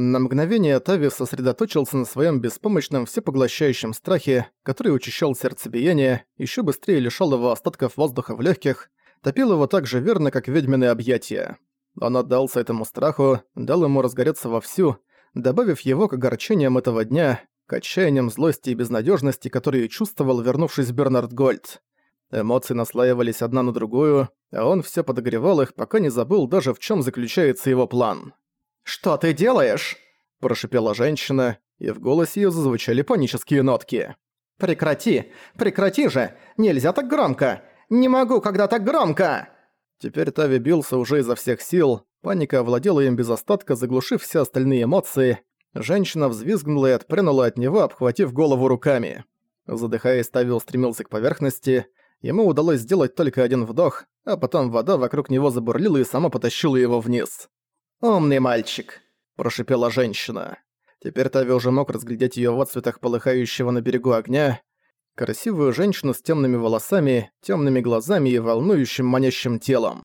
На мгновение Тави сосредоточился на своем беспомощном всепоглощающем страхе, который учащал сердцебиение, еще быстрее лишал его остатков воздуха в легких, топил его так же верно, как ведьминые объятия. Он отдался этому страху, дал ему разгореться вовсю, добавив его к огорчениям этого дня, к отчаяниям злости и безнадежности, которые чувствовал, вернувшись Бернард Гольд. Эмоции наслаивались одна на другую, а он все подогревал их, пока не забыл даже в чем заключается его план. «Что ты делаешь?» – прошипела женщина, и в голосе ее зазвучали панические нотки. «Прекрати! Прекрати же! Нельзя так громко! Не могу, когда так громко!» Теперь Тави бился уже изо всех сил, паника овладела им без остатка, заглушив все остальные эмоции. Женщина взвизгнула и отпрянула от него, обхватив голову руками. Задыхаясь, Тави устремился к поверхности. Ему удалось сделать только один вдох, а потом вода вокруг него забурлила и сама потащила его вниз. «Умный мальчик», – прошипела женщина. Теперь Тави уже мог разглядеть её в отцветах полыхающего на берегу огня. Красивую женщину с темными волосами, темными глазами и волнующим манящим телом.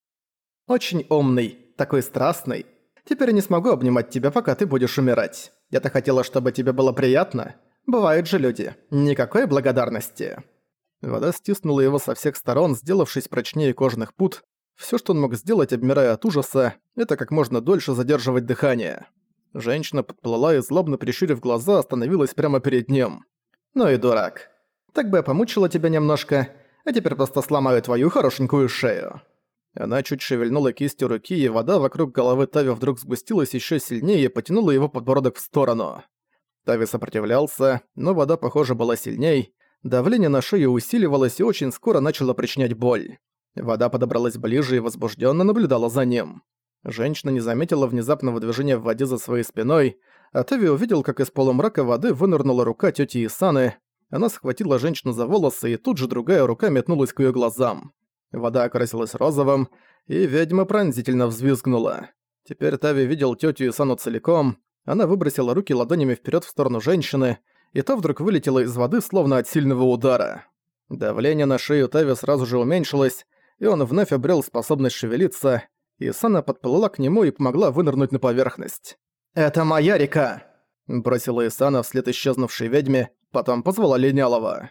«Очень умный, такой страстный. Теперь я не смогу обнимать тебя, пока ты будешь умирать. Я-то хотела, чтобы тебе было приятно. Бывают же люди. Никакой благодарности». Вода стиснула его со всех сторон, сделавшись прочнее кожаных пут. Все, что он мог сделать, обмирая от ужаса, это как можно дольше задерживать дыхание. Женщина подплыла и, злобно прищурив глаза, остановилась прямо перед ним. «Ну и дурак. Так бы я помучила тебя немножко, а теперь просто сломаю твою хорошенькую шею». Она чуть шевельнула кистью руки, и вода вокруг головы Тави вдруг сгустилась еще сильнее и потянула его подбородок в сторону. Тави сопротивлялся, но вода, похоже, была сильней. Давление на шею усиливалось и очень скоро начало причинять боль. Вода подобралась ближе и возбужденно наблюдала за ним. Женщина не заметила внезапного движения в воде за своей спиной, а Тави увидел, как из полумрака воды вынырнула рука тети Исаны, она схватила женщину за волосы, и тут же другая рука метнулась к ее глазам. Вода окрасилась розовым, и ведьма пронзительно взвизгнула. Теперь Тави видел тетю Исану целиком. Она выбросила руки ладонями вперед в сторону женщины, и та вдруг вылетела из воды, словно от сильного удара. Давление на шею Тави сразу же уменьшилось, и он вновь обрел способность шевелиться. Исана подплыла к нему и помогла вынырнуть на поверхность. «Это моя река!» Бросила Исана вслед исчезнувшей ведьме, Потом позвала Линялова.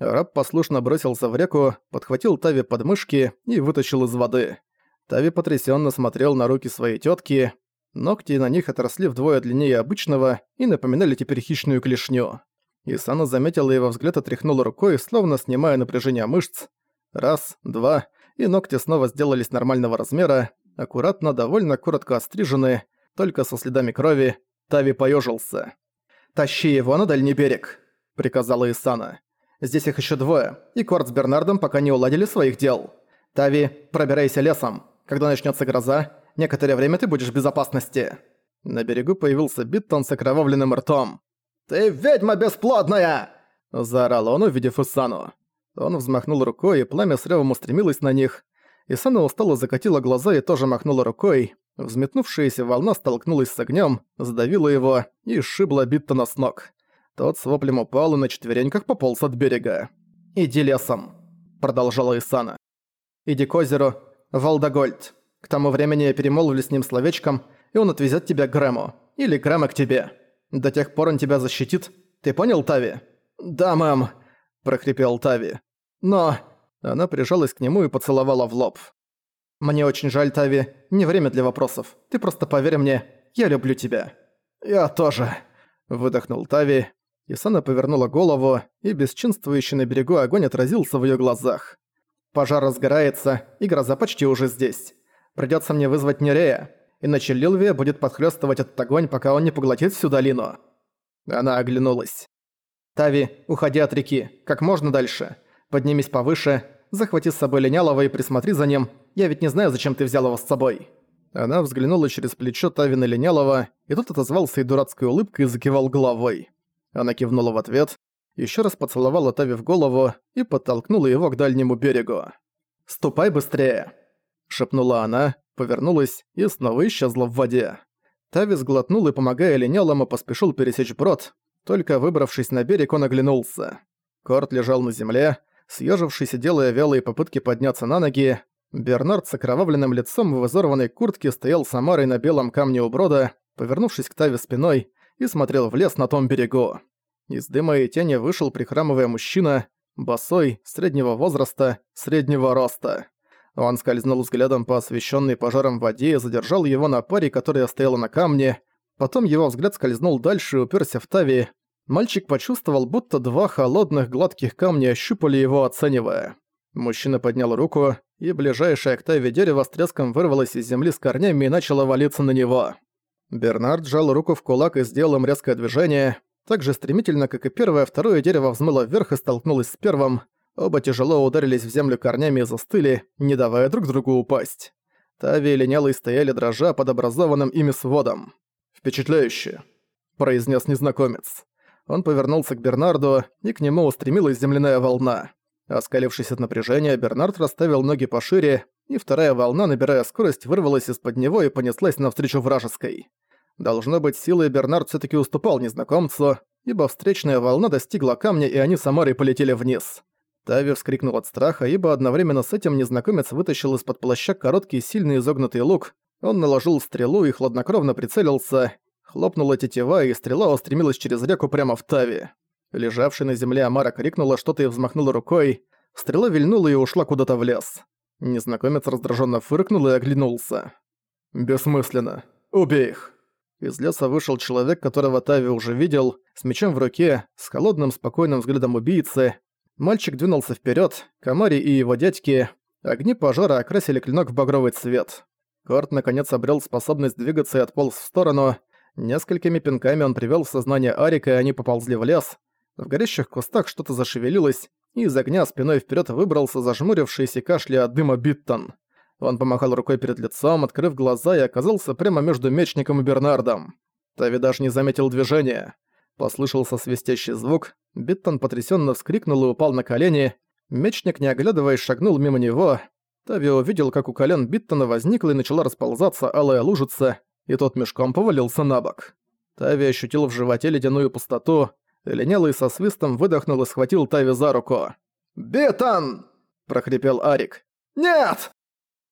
Раб послушно бросился в реку, подхватил Тави под мышки и вытащил из воды. Тави потрясенно смотрел на руки своей тетки. Ногти на них отросли вдвое длиннее обычного и напоминали теперь хищную клешню. Исана заметила его взгляд и тряхнула рукой, словно снимая напряжение мышц. Раз, два, и ногти снова сделались нормального размера, аккуратно, довольно коротко острижены, только со следами крови. Тави поежился. «Тащи его на дальний берег!» приказала Исана. «Здесь их еще двое, и Корт с Бернардом пока не уладили своих дел. Тави, пробирайся лесом. Когда начнется гроза, некоторое время ты будешь в безопасности». На берегу появился Биттон с окровавленным ртом. «Ты ведьма бесплодная!» – заорал он, увидев Исану. Он взмахнул рукой, и пламя с ревом устремилось на них. Исана устало закатила глаза и тоже махнула рукой. Взметнувшаяся волна столкнулась с огнем, сдавила его и сшибла Биттона с ног. Тот с воплем упал и на четвереньках пополз от берега. «Иди лесом», — продолжала Исана. «Иди к озеру Валдагольд. К тому времени я перемолвлю с ним словечком, и он отвезет тебя к Грэму. Или Грэма к тебе. До тех пор он тебя защитит. Ты понял, Тави?» «Да, мэм», — прохрипел Тави. «Но...» Она прижалась к нему и поцеловала в лоб. «Мне очень жаль, Тави. Не время для вопросов. Ты просто поверь мне. Я люблю тебя». «Я тоже», — выдохнул Тави, Исана повернула голову, и бесчинствующий на берегу огонь отразился в её глазах. «Пожар разгорается, и гроза почти уже здесь. Придётся мне вызвать Нерея, иначе Лилвия будет подхлёстывать этот огонь, пока он не поглотит всю долину». Она оглянулась. «Тави, уходи от реки, как можно дальше. Поднимись повыше, захвати с собой Линялова и присмотри за ним. Я ведь не знаю, зачем ты взял его с собой». Она взглянула через плечо Тави на Линялова, и тот отозвался и дурацкой улыбкой закивал головой. Она кивнула в ответ, еще раз поцеловала Тави в голову и подтолкнула его к дальнему берегу. «Ступай быстрее!» – шепнула она, повернулась и снова исчезла в воде. Тави сглотнул и, помогая линялому, поспешил пересечь брод. Только выбравшись на берег, он оглянулся. Корт лежал на земле, съежившись и делая вялые попытки подняться на ноги. Бернард с окровавленным лицом в изорванной куртке стоял с Амарой на белом камне у брода повернувшись к Таве спиной, и смотрел в лес на том берегу. Из дыма и тени вышел прихрамывая мужчина, босой, среднего возраста, среднего роста. Он скользнул взглядом по освещенной пожаром воде и задержал его на паре, которая стояла на камне. Потом его взгляд скользнул дальше и уперся в Тави. Мальчик почувствовал, будто два холодных гладких камня ощупали его, оценивая. Мужчина поднял руку, и ближайшее к Таве дерево с треском вырвалось из земли с корнями и начало валиться на него. Бернард сжал руку в кулак и сделал им резкое движение. Так же стремительно, как и первое, второе дерево взмыло вверх и столкнулось с первым. Оба тяжело ударились в землю корнями и застыли, не давая друг другу упасть. Тави и Линялый стояли дрожа под образованным ими сводом. «Впечатляюще», — произнес незнакомец. Он повернулся к Бернарду, и к нему устремилась земляная волна. Оскалившись от напряжения, Бернард расставил ноги пошире, и вторая волна, набирая скорость, вырвалась из-под него и понеслась навстречу вражеской. Должно быть, силой Бернард все таки уступал незнакомцу, ибо встречная волна достигла камня, и они с Амарой полетели вниз. Тави вскрикнул от страха, ибо одновременно с этим незнакомец вытащил из-под плаща короткий сильный изогнутый лук, он наложил стрелу и хладнокровно прицелился, хлопнула тетива, и стрела устремилась через реку прямо в Тави. Лежавший на земле Амара крикнула что-то и взмахнула рукой, стрела вильнула и ушла куда-то в лес. Незнакомец раздраженно фыркнул и оглянулся. «Бессмысленно. Убей их!» Из леса вышел человек, которого Тави уже видел, с мечом в руке, с холодным спокойным взглядом убийцы. Мальчик двинулся вперед, Камари и его дядьки. Огни пожара окрасили клинок в багровый цвет. Корт наконец обрел способность двигаться и отполз в сторону. Несколькими пинками он привел в сознание Арика, и они поползли в лес. В горящих кустах что-то зашевелилось, и из огня спиной вперед выбрался зажмурившийся кашля от дыма Биттон. Он помахал рукой перед лицом, открыл глаза и оказался прямо между мечником и Бернардом. Тави даже не заметил движения. Послышался свистящий звук, Биттон потрясенно вскрикнул и упал на колени. Мечник, не оглядываясь, шагнул мимо него. Тави увидел, как у колен Биттона возникла и начала расползаться алая лужица, и тот мешком повалился на бок. Тави ощутил в животе ледяную пустоту, Линялый со свистом выдохнул и схватил Тави за руку. «Битан!» – прохрипел Арик. «Нет!»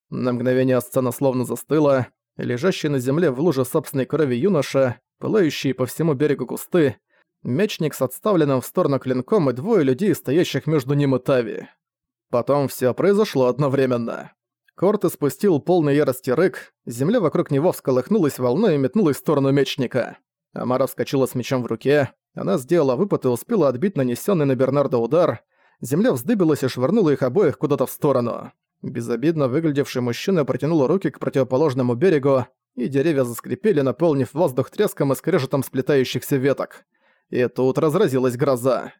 На мгновение сцена словно застыла. Лежащий на земле в луже собственной крови юноша, пылающие по всему берегу кусты, мечник с отставленным в сторону клинком и двое людей, стоящих между ним и Тави. Потом все произошло одновременно. Корт испустил полный ярости рык, земля вокруг него всколыхнулась волной и метнулась в сторону мечника. Амара вскочила с мечом в руке, она сделала выпад и успела отбить нанесенный на Бернарда удар. Земля вздыбилась и швырнула их обоих куда-то в сторону. Безобидно выглядевший мужчина протянул руки к противоположному берегу, и деревья заскрипели, наполнив воздух треском и скрежетом сплетающихся веток. И тут разразилась гроза.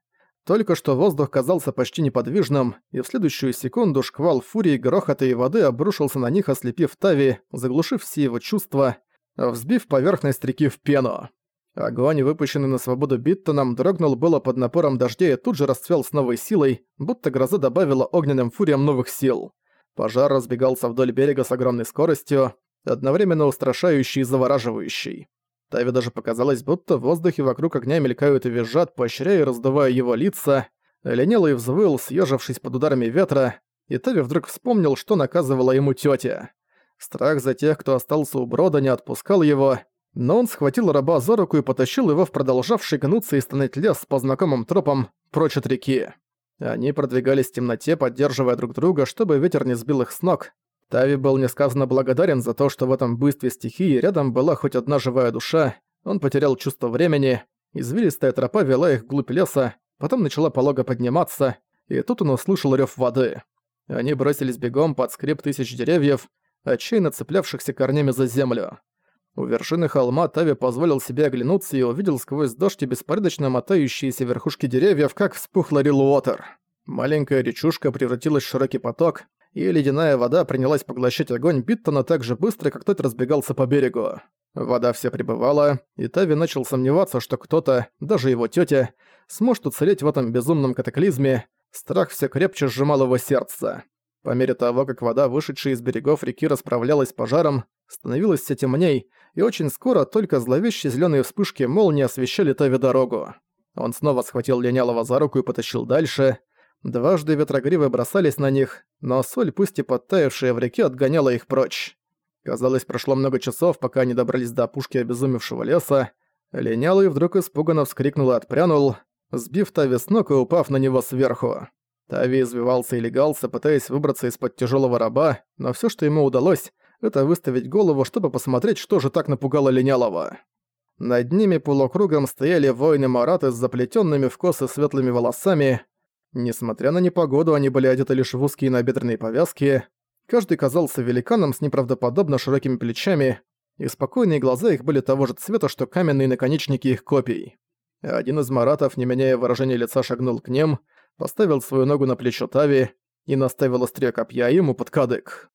Только что воздух казался почти неподвижным, и в следующую секунду шквал фурии, грохота и воды обрушился на них, ослепив Тави, заглушив все его чувства, взбив поверхность реки в пену. Огонь, выпущенный на свободу Биттоном, дрогнул было под напором дождя и тут же расцвел с новой силой, будто гроза добавила огненным фуриям новых сил. Пожар разбегался вдоль берега с огромной скоростью, одновременно устрашающий и завораживающий. Тави даже показалось, будто в воздухе вокруг огня мелькают и визжат, поощряя и раздувая его лица. Ленелый взвыл, съежившись под ударами ветра, и Тави вдруг вспомнил, что наказывала ему тетя. Страх за тех, кто остался у Брода, не отпускал его, но он схватил раба за руку и потащил его в продолжавший гнуться и стонать лес по знакомым тропам прочь от реки. Они продвигались в темноте, поддерживая друг друга, чтобы ветер не сбил их с ног. Тави был несказанно благодарен за то, что в этом буйстве стихии рядом была хоть одна живая душа, он потерял чувство времени, извилистая тропа вела их вглубь леса, потом начала полого подниматься, и тут он услышал рёв воды. Они бросились бегом под скрип тысяч деревьев, отчаянно цеплявшихся корнями за землю. У вершины холма Тави позволил себе оглянуться и увидел сквозь дождь и беспорядочно мотающиеся верхушки деревьев, как вспухла Рилуотер. Маленькая речушка превратилась в широкий поток, и ледяная вода принялась поглощать огонь Биттона так же быстро, как тот разбегался по берегу. Вода все прибывала, и Тави начал сомневаться, что кто-то, даже его тетя, сможет уцелеть в этом безумном катаклизме. Страх все крепче сжимал его сердце. По мере того, как вода, вышедшая из берегов реки, расправлялась с пожаром, становилось все темней, и очень скоро только зловещие зеленые вспышки молнии освещали Тави дорогу. Он снова схватил Линялова за руку и потащил дальше. Дважды ветрогривы бросались на них, но соль, пусть и подтаявшая в реке, отгоняла их прочь. Казалось, прошло много часов, пока они добрались до опушки обезумевшего леса. Линялый вдруг испуганно вскрикнул и отпрянул, сбив Тави с ног и упав на него сверху. Тави извивался и легался, пытаясь выбраться из-под тяжелого раба, но все, что ему удалось, это выставить голову, чтобы посмотреть, что же так напугало Линялого. Над ними полукругом стояли воины-мараты с заплетенными в косы светлыми волосами. Несмотря на непогоду, они были одеты лишь в узкие набедренные повязки. Каждый казался великаном с неправдоподобно широкими плечами, и спокойные глаза их были того же цвета, что каменные наконечники их копий. Один из маратов, не меняя выражения лица, шагнул к ним, поставил свою ногу на плечо Тави и наставил острие копья ему под кадык.